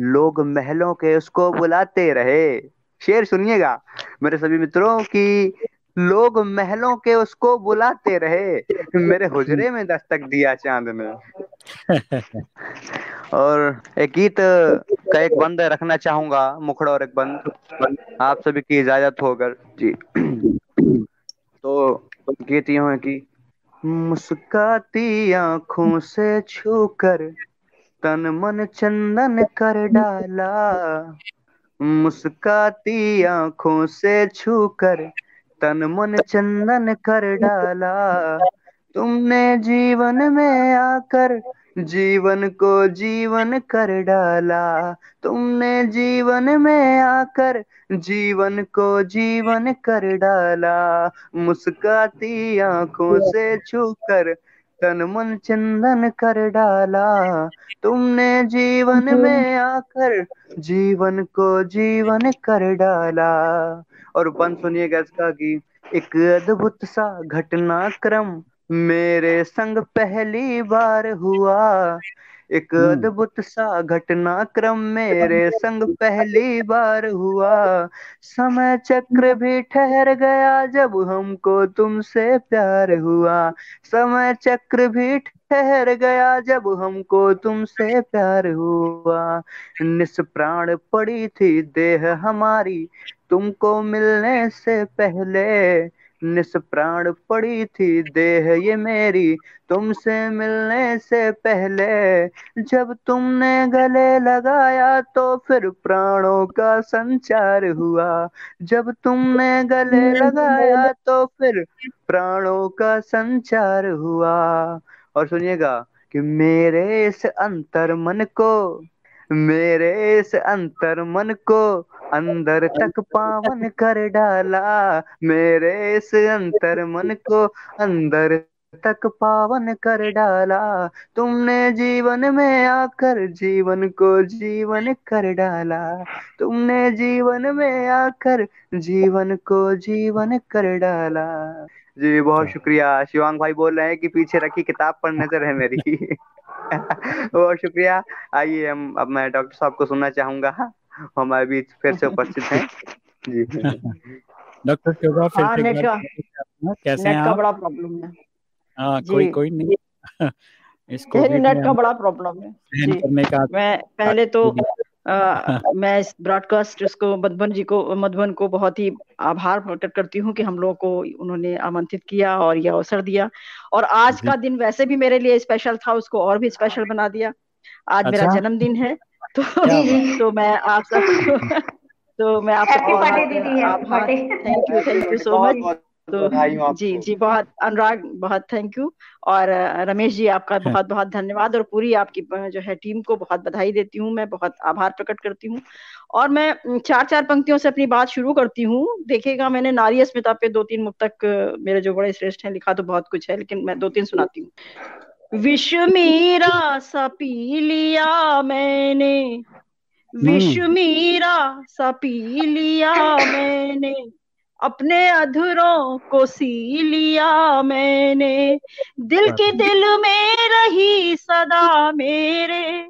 लोग महलों के उसको बुलाते रहे। शेर सुनिएगा मेरे सभी मित्रों की लोग महलों के उसको बुलाते रहे। मेरे हुजरे में दस्तक दिया चाँद ने। और एक गीत का एक बंद रखना चाहूँगा, मुखड़ा और एक बंद। आप सभी की इजाज़त होकर जी। तो गीत यूँ है कि, मुस्काती आँखों से छूकर, तन मन चंदन कर डाला। मुस्काती आँखों से छूकर तन मन चंदन कर डाला। तुमने जीवन में आकर जीवन को जीवन कर डाला। तुमने जीवन में आकर जीवन को जीवन कर डाला। मुस्काती आँखों से छूकर तन मन चंदन कर डाला। तुमने जीवन में आकर जीवन को जीवन कर डाला। और बंद सुनिएगा इसका कि एक अद्भुत सा घटनाक्रम मेरे संग पहली बार हुआ। एक हम्म। अद्भुत सा घटनाक्रम मेरे संग पहली बार हुआ। समय चक्र भी ठहर गया जब हमको तुमसे प्यार हुआ। समय चक्र भी ठहर गया जब हमको तुमसे प्यार हुआ। निष्प्राण पड़ी थी देह हमारी तुमको मिलने से पहले। निष्प्राण पड़ी थी देह ये मेरी तुमसे मिलने से पहले। जब तुमने गले लगाया तो फिर प्राणों का संचार हुआ। जब तुमने गले लगाया तो फिर प्राणों का संचार हुआ। और सुनिएगा कि मेरे इस अंतर मन को, मेरे इस अंतर मन को अंदर तक पावन कर डाला। मेरे इस अंतर मन को अंदर तक पावन कर डाला। तुमने जीवन में आकर जीवन को जीवन कर डाला। तुमने जीवन में आकर जीवन को जीवन कर डाला। जी बहुत शुक्रिया। शिवांग भाई बोल रहे हैं कि पीछे रखी किताब पर नज़र है मेरी। बहुत शुक्रिया। आइए हम अब मैं डॉक्टर साहब को सुनना चाहूँगा। हमारे बीच फिर से उपस्थित हैं। जी। डॉक्टर शोभा फिर हाँ, से नेट का कैसे नेट हैं का आप? बड़ा प्रॉब्लम है। हाँ कोई कोई नहीं। इस कह रही कोविड नेट का बड़ा प्रॉब्लम है। मैं पहले तो आ, मैं इस ब्रॉडकास्ट उसको मधुबन जी को मधुबन को बहुत ही आभार प्रकट करती हूँ कि हम लोगों को उन्होंने आमंत्रित किया और यह अवसर दिया। और आज का दिन वैसे भी मेरे लिए स्पेशल था उसको और भी स्पेशल बना दिया। आज अच्छा? मेरा जन्मदिन है तो तो मैं आप सबको तो मैं आप सबको thank you thank you so much तो जी जी बहुत अनुराग बहुत थैंक यू और रमेश जी आपका बहुत बहुत धन्यवाद और पूरी आपकी जो है टीम को बहुत बधाई देती हूँ। मैं बहुत आभार प्रकट करती हूँ और मैं चार चार पंक्तियों से अपनी बात शुरू करती हूँ। देखिएगा मैंने नारी अस्मिता पे दो तीन मुक्तक अ, मेरे जो बड़े श्रेष्ठ हैं लिखा तो बहुत कुछ है लेकिन मैं दो तीन सुनाती हूँ। विश्व मेरा सा पी लिया मैंने। विश्व हम्म मेरा सा पी लिया मैंने। अपने अधरों को सी लिया मैंने। दिल के दिल में रही सदा मेरे।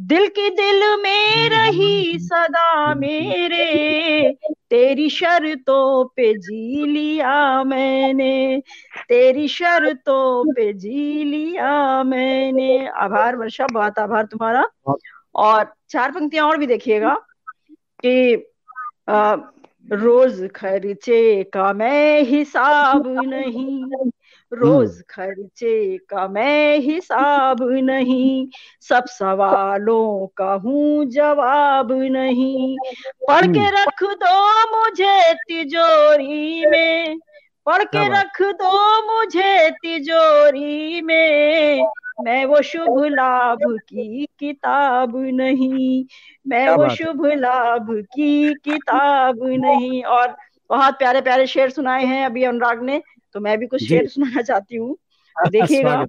दिल की दिल में रही सदा मेरे। तेरी शर्तों पे जी लिया मैंने। तेरी शर्तों पे जी लिया मैंने। आभार वर्षा बहुत आभार तुम्हारा। और चार पंक्तियाँ और भी देखिएगा कि रोज खर्चे का मैं हिसाब नहीं। रोज हम्म। खर्चे का मैं हिसाब नहीं। सब सवालों का हूँ जवाब नहीं। पढ़ के हम्म। रख दो मुझे तिजोरी में। पढ़ के रख दो मुझे तिजोरी में। मैं वो शुभ लाभ की किताब नहीं। मैं वो शुभ लाभ की किताब नहीं। और बहुत प्यारे प्यारे शेर सुनाए हैं अभी अनुराग ने तो मैं भी कुछ शेर सुनाना चाहती हूँ। देखिएगा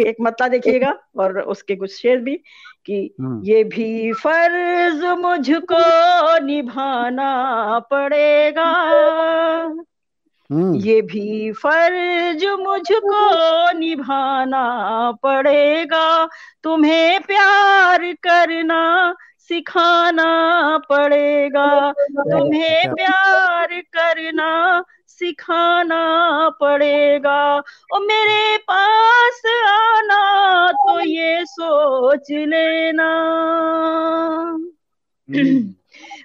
एक मतला देखिएगा और उसके कुछ शेर भी कि हम्म। ये भी फ़र्ज़ मुझको निभाना पड़ेगा। ये भी फ़र्ज़ मुझको निभाना पड़ेगा। तुम्हें प्यार करना सिखाना पड़ेगा। तुम्हें प्यार करना सिखाना पड़ेगा। और मेरे पास आना तो ये सोच लेना। हम्म।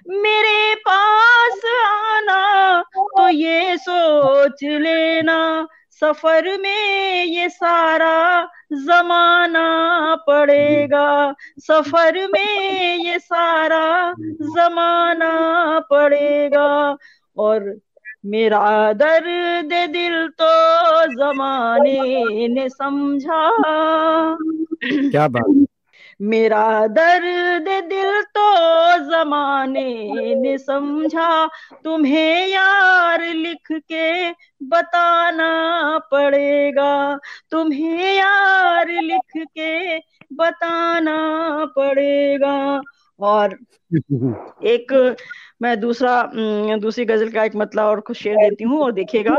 मेरे पास आना तो ये सोच लेना। सफ़र में ये सारा जमाना पड़ेगा। सफ़र में ये सारा जमाना पड़ेगा। और मेरा दर्द दिल तो जमाने ने समझा। क्या बात मेरा दर्द दिल तो जमाने ने समझा। तुम्हें यार लिख के बताना पड़ेगा। तुम्हें यार लिख के बताना पड़ेगा। और एक मैं दूसरा दूसरी गज़ल का एक मतलब और कुछ शेर देती हूँ और देखिएगा।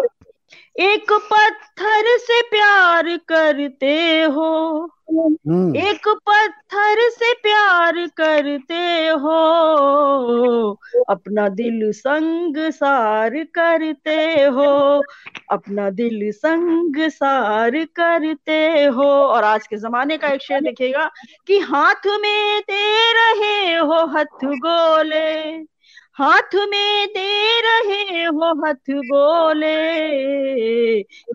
एक पत्थर से प्यार करते हो। हम्म। एक पत्थर से प्यार करते हो। अपना दिल संग सार करते हो। अपना दिल संग सार करते हो। और आज के जमाने का एक शेर देखिएगा कि हाथ में दे रहे हो हथ गोले। हाथ में दे रहे हो हथ बोले।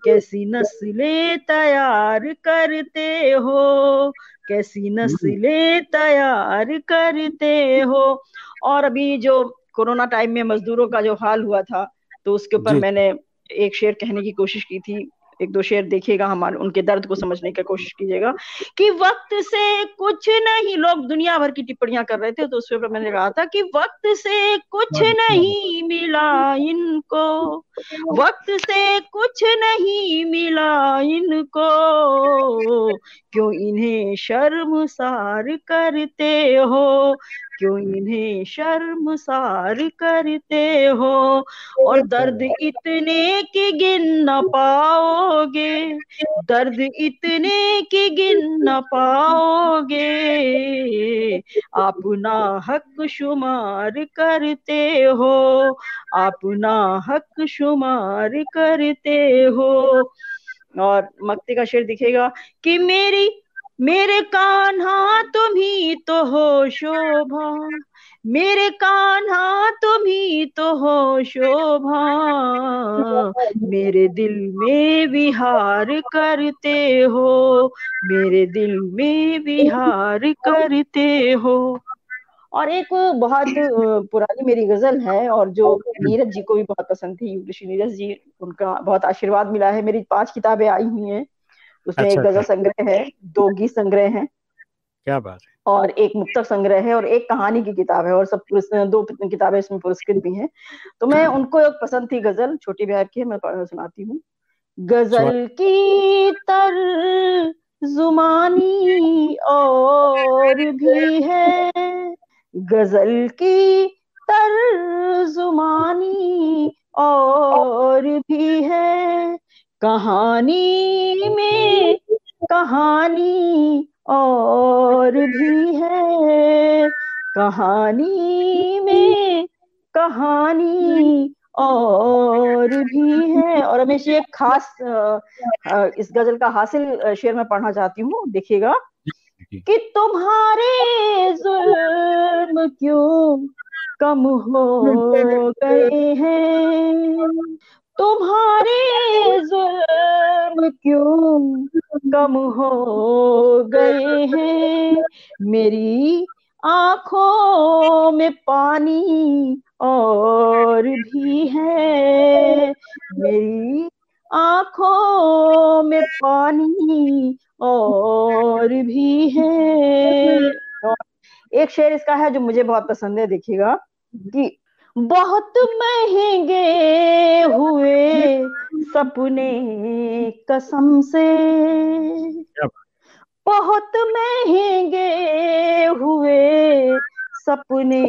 कैसी नस्लें तैयार करते हो कैसी नस्लें तैयार करते हो। और अभी जो कोरोना टाइम में मजदूरों का जो हाल हुआ था तो उसके ऊपर मैंने एक शेर कहने की कोशिश की थी एक दो शेर देखिएगा हमारे उनके दर्द को समझने की कोशिश कीजिएगा कि वक्त से कुछ नहीं लोग दुनिया भर की टिप्पणियाँ कर रहे थे तो उस पर मैंने कहा था कि वक्त से कुछ नहीं मिला इनको वक्त से कुछ नहीं मिला इनको। क्यों इन्हें शर्मसार करते हो? क्यों इन्हें शर्मसार करते हो? और दर्द इतने की गिन न पाओगे? दर्द इतने की गिन न पाओगे? अपना हक शुमार करते हो अपना हक शुमार करते हो। और मक्ति का शेर दिखेगा कि मेरी मेरे कान्हा तुम ही तो हो शोभा। मेरे कान्हा तुम ही तो हो शोभा। मेरे दिल में विहार करते हो, मेरे दिल में विहार करते हो। और एक बहुत पुरानी मेरी गज़ल है, और जो नीरज जी को भी बहुत पसंद थी, ऋषि नीरज जी, उनका बहुत आशीर्वाद मिला है। मेरी पाँच किताबें आई हुई हैं। उसमें अच्छा, एक गज़ल अच्छा। संग्रह है दो गीत संग्रह है। क्या बात है। और एक मुक्तक संग्रह है और एक कहानी की किताब है और सब दो किताबें इसमें पुरस्कृत भी हैं। तो मैं उनको एक पसंद थी गज़ल छोटी बिहार की है मैं सुनाती हूँ। गज़ल की तर जुमानी और भी है गज़ल की तर जुमानी और भी है। कहानी में कहानी और भी है। कहानी में कहानी और भी है। और हमेशा एक खास इस गज़ल का हासिल शेर में पढ़ना चाहती हूँ देखिएगा। कि तुम्हारे जुल्म क्यों कम हो गए हैं? तुम्हारे जुल्म क्यों कम हो गए हैं? मेरी आँखों में पानी और भी है। मेरी आँखों में पानी और भी है। एक शेर इसका है जो मुझे बहुत पसंद है, देखिएगा, कि बहुत महँगे हुए सपने कसम से। बहुत महँगे हुए सपने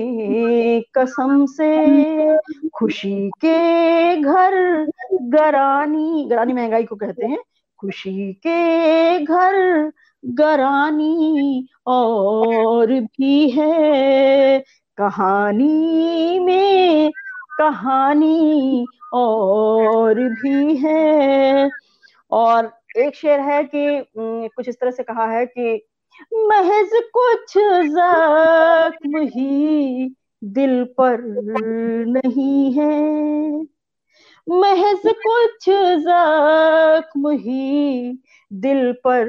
कसम से। खुशी के घर गरानी गरानी महँगाई को कहते हैं। खुशी के घर गरानी और भी है। कहानी में कहानी और भी है। और एक शेर है कि कुछ इस तरह से कहा है कि, महज कुछ जख्म ही दिल पर नहीं है। महज कुछ जख्म ही दिल पर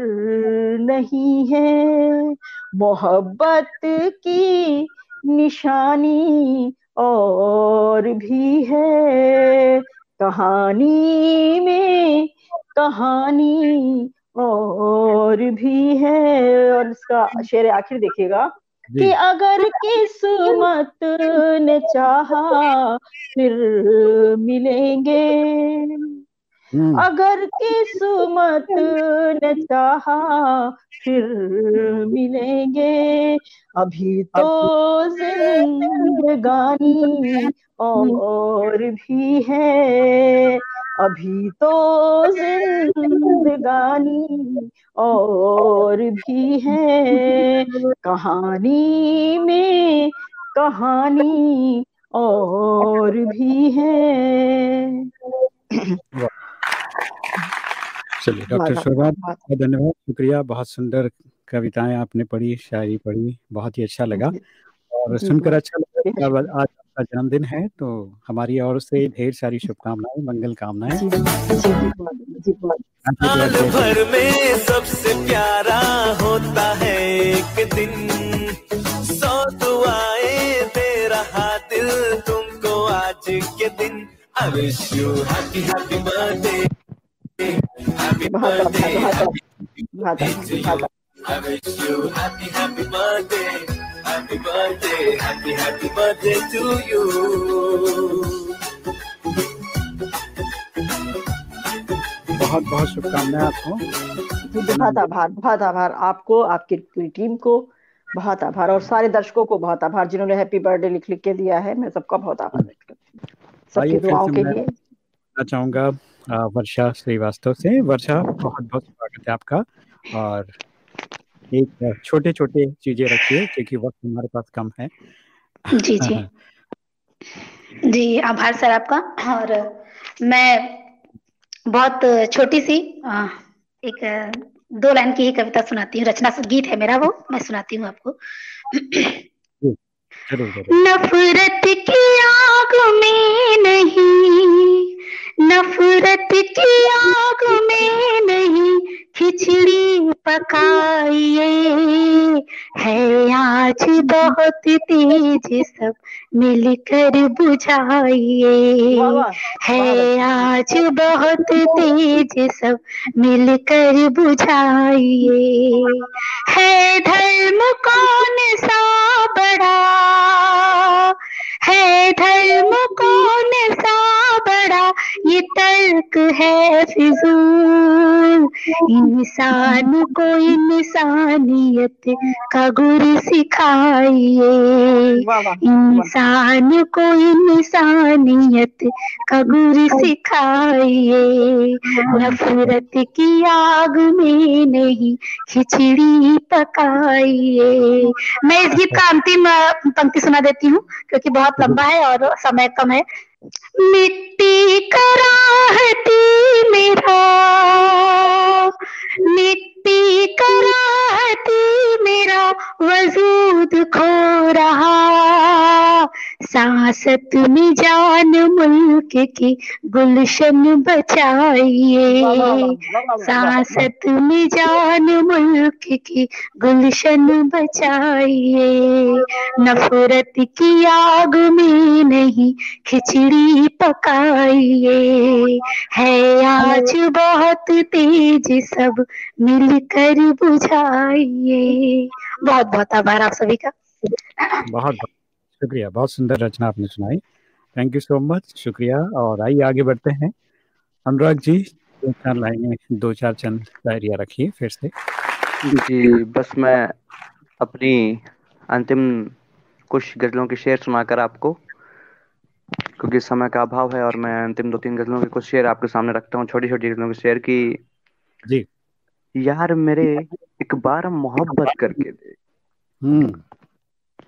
नहीं है। मोहब्बत की निशानी और भी है। कहानी में कहानी और भी है। और इसका शेर आखिर देखिएगा कि अगर किस्मत ने चाहा फिर मिलेंगे। अगर किस्मत ने चाहा फिर मिलेंगे। अभी तो जिंदगानी और भी है। अभी तो जिंदगानी और भी है। कहानी में कहानी और भी है। चलिए डॉक्टर शोभा बहुत धन्यवाद शुक्रिया बहुत सुंदर कविताएँ आपने पढ़ी शायरी पढ़ी बहुत ही अच्छा लगा। और सुनकर अच्छा लगा आज आपका जन्मदिन है तो हमारी ओर से ढेर सारी शुभकामनाएँ मंगल कामनाएँ। साल भर में सबसे प्यारा होता है एक दिन। सौ दुआएँ दे रहा दिल तुमको आज के दिन। happy happy birthday बहुत बहुत शुभकामनाएँ आपको। बहुत आभार बहुत आभार आपको आपकी पूरी टीम को। बहुत आभार और सारे दर्शकों को बहुत आभार जिन्होंने हैप्पी बर्थडे लिख लिख के दिया है। मैं सबका बहुत आभार सबकी दुआओं के लिए। चाहूँगा वर्षा श्रीवास्तव से। वर्षा बहुत बहुत स्वागत है आपका। और एक छोटे छोटे चीज़ें रखिए क्योंकि वक्त हमारे पास कम है। जी जी। जी आभार सर आपका। और मैं बहुत छोटी सी एक दो लाइन की ही कविता सुनाती हूँ। रचना गीत है मेरा वो मैं सुनाती हूँ आपको। नफरत की आग में नहीं। नफरत की आग में नहीं खिचड़ी पकाइए। है आज बहुत तेज सब मिलकर बुझाइए। है आज बहुत तेज सब मिलकर बुझाइए। है धर्म कौन सा बड़ा है धर्म कौन सा बड़ा ये तर्क है फिजूल। इंसान को इंसानियत का गुर सिखाइए। इंसान को इंसानियत का गुर सिखाइए। नफरत की आग में नहीं खिचड़ी पकाइए। मैं इस गीत का अंतिम पंक्ति सुना देती हूँ क्योंकि बहुत लंबा है और समय कम है। मिट्टी कराहती मेरा। मिट्टी कराहती मेरा वजूद खो रहा। सांसत में जान मुल्क की गुलशन बचाइए। सांसत में जान मुल्क की गुलशन बचाइए। नफरत की आग में नहीं खिचड़ी पकाइए। है आज बहुत तेज सब मिलकर बुझाइए। बहुत बहुत आभार आप सभी का। बहुत शुक्रिया बहुत सुंदर रचना आपने सुनाई। थैंक यू सो मच शुक्रिया। और आइए आगे बढ़ते हैं। अनुराग जी दो चार लाइनें दो चार चंद डायरिया रखिए फिर से। जी बस मैं अपनी अंतिम कुछ गजलों के शेर सुनाकर आपको क्योंकि समय का अभाव है और मैं अंतिम दो तीन गजलों के कुछ शेर आपके सामने रखता हूँ छोटी छोटी गजलों के शेर की। जी। यार मेरे एक बार मोहब्बत करके दे हम्म।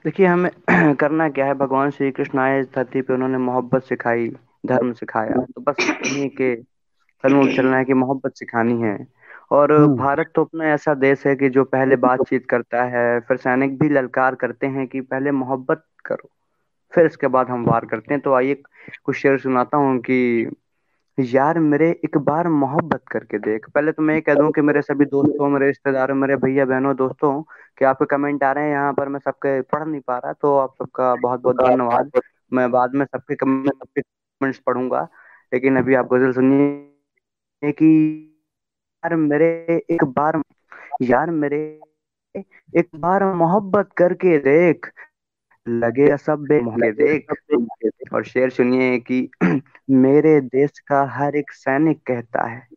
देखिए हमें करना क्या है? भगवान श्री कृष्ण आए इस धरती पे उन्होंने मोहब्बत सिखाई धर्म सिखाया। तो बस उन्हीं के कदमों चलना है कि मोहब्बत सिखानी है। और भारत तो अपना ऐसा देश है कि जो पहले बातचीत करता है फिर सैनिक भी ललकार करते हैं कि पहले मोहब्बत करो। फिर इसके बाद हम वार करते हैं। तो आइए कुछ शेर सुनाता हूँ कि, यार मेरे एक बार मोहब्बत करके देख। पहले तो मैं ये कह दूँ कि मेरे सभी दोस्तों मेरे रिश्तेदारों मेरे भैया बहनों दोस्तों कि आपके कमेंट आ रहे हैं, यहाँ पर मैं सबके पढ़ नहीं पा रहा तो आप सबका बहुत बहुत धन्यवाद। मैं बाद में सबके कमेंट सबके कमेंट्स पढ़ूँगा, लेकिन अभी आप गज़ल सुनिए कि, यार मेरे एक बार, यार मेरे एक बार मोहब्बत करके देख। लगे सब बेमोहले देख। और शेर सुनिए कि मेरे देश का हर एक सैनिक कहता है।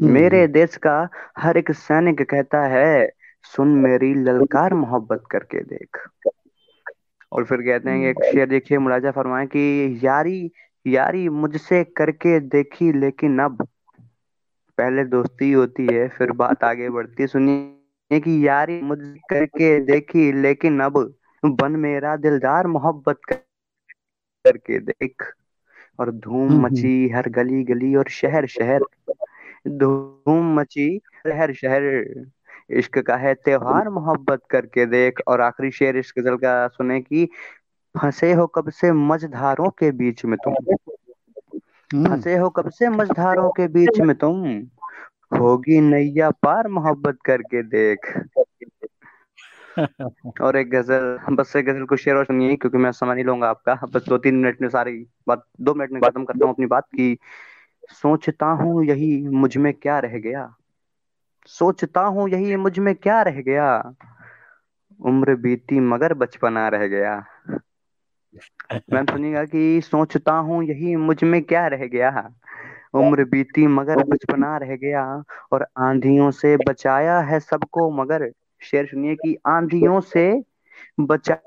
मेरे देश का हर एक सैनिक कहता है सुन मेरी ललकार मोहब्बत करके देख। और फिर कहते हैं एक शेर देखिए मुलाजा फरमाए कि यारी यारी मुझसे करके देखी लेकिन अब पहले दोस्ती होती है फिर बात आगे बढ़ती है। सुनिए कि यारी मुझसे करके देखी लेकिन अब बन मेरा दिलदार मोहब्बत करके देख। और धूम मची हर गली गली और शहर शहर धूम मची शहर शहर इश्क का है त्योहार मोहब्बत करके देख। और आखिरी शेर इस गज़ल का सुने कि फंसे हो कब से मझधारों के बीच में तुम? फंसे हो कब से मझधारों के बीच में तुम? होगी नैया पार मोहब्बत करके देख। और एक गज़ल, बस एक गज़ल को शेयर और सुनिए, क्योंकि मैं समय नहीं लूँगा आपका। बस दो तीन मिनट में सारी बात, दो मिनट में खत्म करता हूँ अपनी बात की। सोचता हूँ यही मुझमें क्या रह गया। सोचता हूँ यही मुझमें क्या रह गया। उम्र बीती मगर बचपना रह गया। मैम, सुनिएगा कि सोचता हूँ यही मुझमें क्या रह गया। उम्र बीती मगर बचपना रह गया। और आंधियों से बचाया है सबको मगर। शेर सुनिए कि आंधियों से बचा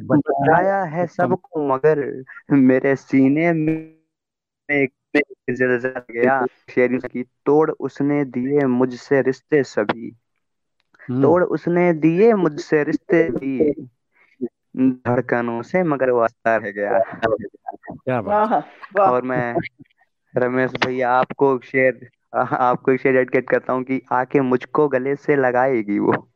बचाया है सबको मगर मेरे सीने में एक जलजल गया। शेर की तोड़ उसने दिए मुझसे रिश्ते सभी। हम्म, तोड़ उसने दिए मुझसे रिश्ते भी। धड़कनों से मगर वास्ता रह गया। क्या बात। और मैं रमेश भैया आपको शेर आपको शेर डेडिकेट करता हूँ कि आके मुझको गले से लगाएगी वो।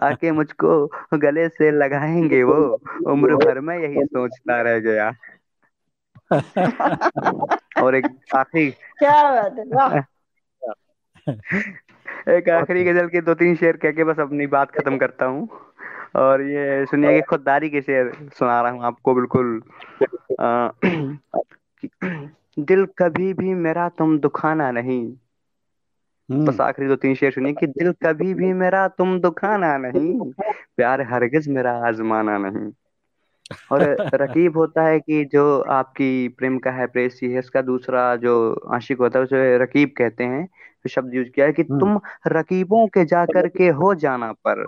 आके मुझको गले से लगाएँगे वो। उम्र भर में यही सोचता रह गया। और एक आखिरी। क्या बात है वाह। एक आखिरी गज़ल के दो तीन शेर कह के बस अपनी बात खत्म करता हूँ। और ये सुनिए कि खुददारी के शेर सुना रहा हूँ आपको बिल्कुल। अ, दिल कभी भी मेरा तुम दुखाना नहीं। बस आखिरी दो तीन शेर सुनिए कि दिल कभी भी मेरा तुम दुखाना नहीं प्यार हरगिज मेरा आजमाना नहीं। और रकीब होता है कि जो आपकी प्रेम का है प्रेसी है इसका दूसरा जो आशिक होता है उसे रकीब कहते हैं तो शब्द यूज़ किया है कि हम्म। तुम रकीबों के जाकर के हो जाना पर।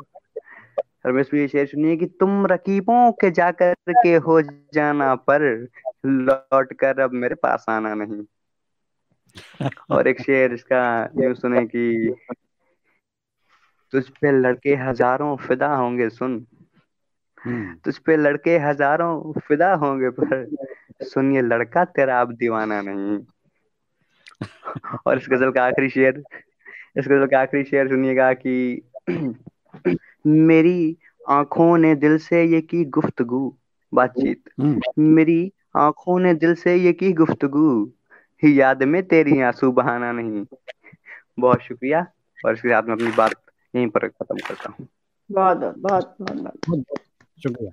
रमेश भी शेर सुनिए कि तुम रकीबों के जाकर के हो जाना पर लौट कर अब मेरे पास आना नहीं। और एक शेर इसका यूँ सुने कि तुझ पे लड़के हज़ारों फिदा होंगे सुन। हम्म, तुझ पे लड़के हज़ारों फिदा होंगे पर सुन ये लड़का तेरा अब दीवाना नहीं। और इस गज़ल का आखिरी शेर इस गज़ल का आखिरी शेर सुनिएगा कि मेरी आँखों ने दिल से ये की गुफ्तगू बातचीत। हम्म, मेरी आँखों ने दिल से ये की गुफ्तगू याद में तेरी आँसू बहाना नहीं। बहुत शुक्रिया और इसके साथ में अपनी बात यहीं पर खत्म करता हूँ। बहुत बहुत शुक्रिया।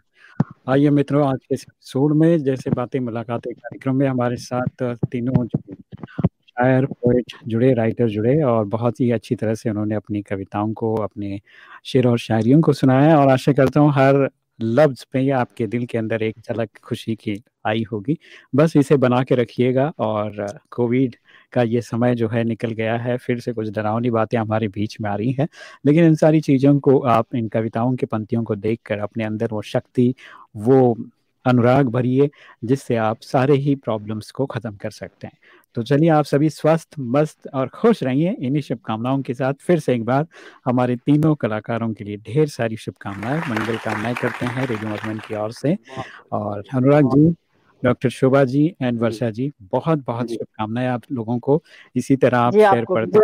आइए मित्रों आज के इस एपिसोड में जैसे बातें मुलाकातें कार्यक्रम में हमारे साथ तीनों शायर पोइट जुड़े राइटर जुड़े और बहुत ही अच्छी तरह से उन्होंने अपनी कविताओं को अपने शेर और शायरियों को सुनाया और आशा करता हूँ हर लफ्ज ही आपके दिल के अंदर एक झलक खुशी की आई होगी। बस इसे बना के रखिएगा और कोविड का ये समय जो है निकल गया है, फिर से कुछ डरावनी बातें हमारे बीच में आ रही हैं। लेकिन इन सारी चीज़ों को आप, इन कविताओं के पंक्तियों को देखकर अपने अंदर वो शक्ति, वो अनुराग भरिए जिससे आप सारे ही प्रॉब्लम्स को ख़त्म कर सकते हैं। तो चलिए आप सभी स्वस्थ मस्त और खुश रहिए। इन्हीं शुभकामनाओं के साथ फिर से एक बार हमारे तीनों कलाकारों के लिए ढेर सारी शुभकामनाएँ। मंगल कामनाएँ करते हैं रेडियो मधुबन की ओर से। और अनुराग जी डॉक्टर शोभा जी एंड वर्षा जी बहुत बहुत शुभकामनाएँ आप लोगों को। इसी तरह आप आपको पढ़ते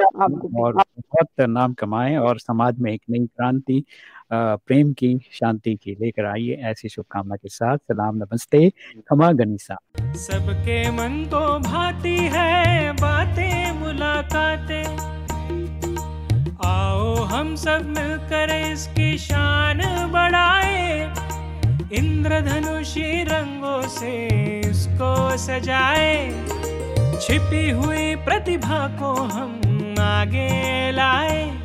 और बहुत नाम कमाएँ और समाज में एक नई क्रांति प्रेम की शांति की लेकर आइए, ऐसी शुभकामना के साथ। सलाम, नमस्ते, खमा गनीसा। सबके मन को भाती है, बातें, मुलाकातें। आओ, हम सब मिलकर इसकी शान बढ़ाए। इंद्रधनुषी रंगों से इसको सजाए। छिपी हुई प्रतिभा को हम आगे लाए।